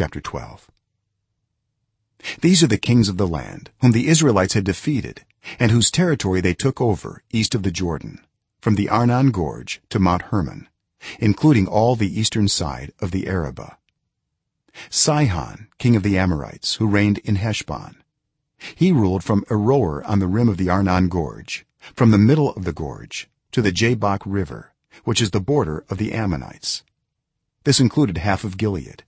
chapter 12 these are the kings of the land whom the israelites had defeated and whose territory they took over east of the jordan from the arnon gorge to mount hermon including all the eastern side of the arabah. Sihon king of the amorites who reigned in heshbon he ruled from aroer on the rim of the arnon gorge from the middle of the gorge to the jabbok river which is the border of the ammonites. This included half of gilead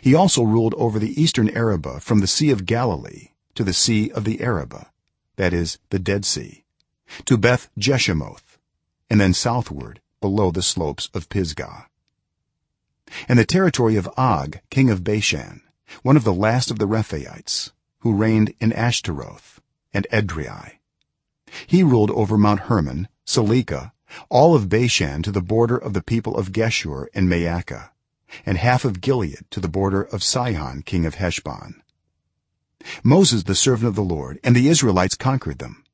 he also ruled over the eastern arabah from the sea of galilee to the sea of the arabah that is the dead sea to beth jeshimoth and then southward below the slopes of pisgah. And the territory of og king of bashan one of the last of the rephaites who reigned in ashtaroth and edrei. He ruled over mount hermon salekah all of bashan to the border of the people of geshur and maakah and half of gilead to the border of sihon king of heshbon. Moses the servant of the lord and the israelites conquered them.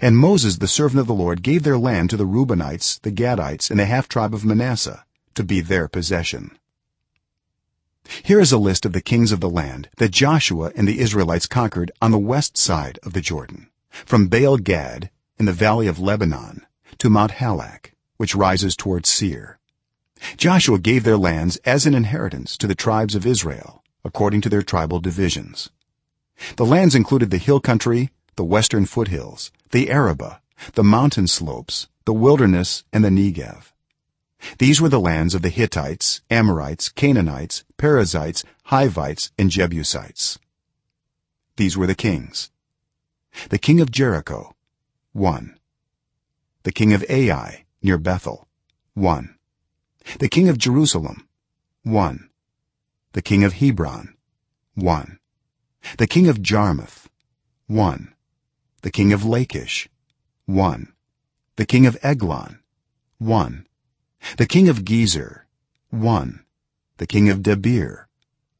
And moses the servant of the lord gave their land to the reubenites the gadites and the half tribe of manasseh to be their possession. Here is a list of the kings of the land that joshua and the israelites conquered on the west side of the jordan from baal gad in the valley of lebanon to mount halak which rises towards seir joshua gave their lands as an inheritance to the tribes of israel according to their tribal divisions. The lands included the hill country the western foothills the arabah the mountain slopes the wilderness and the negev. These were the lands of the hittites amorites canaanites perizzites hivites and jebusites. These were the kings. The king of jericho 1 the king of ai near bethel 1 the king of jerusalem 1 the king of hebron 1 the king of jarmuth 1 the king of lachish 1 the king of eglon 1 the king of gezer 1 the king of debir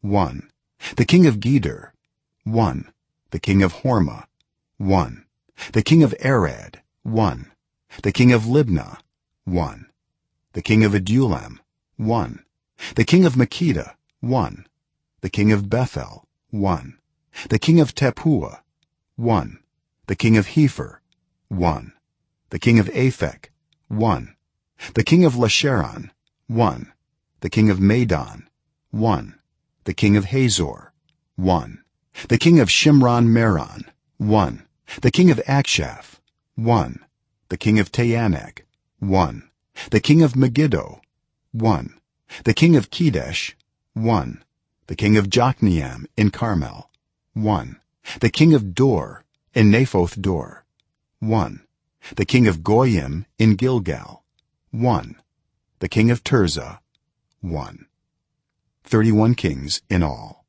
1 the king of gedor 1 the king of hormah 1 the king of arad 1 the king of libnah 1 the king of adullam 1 the king of makkedah 1 the king of bethel 1 the king of tappuah 1 the king of hepher 1 the king of aphek 1 the king of lasharon 1 the king of madon 1 the king of hazor 1 the king of shimron meron 1 the king of akshaph 1 the king of taanach 1 the king of megiddo 1 the king of kedesh 1 the king of jokneam in carmel 1 the king of dor in naphoth dor 1 the king of goyim in gilgal 1 the king of tirzah 1 31 kings in all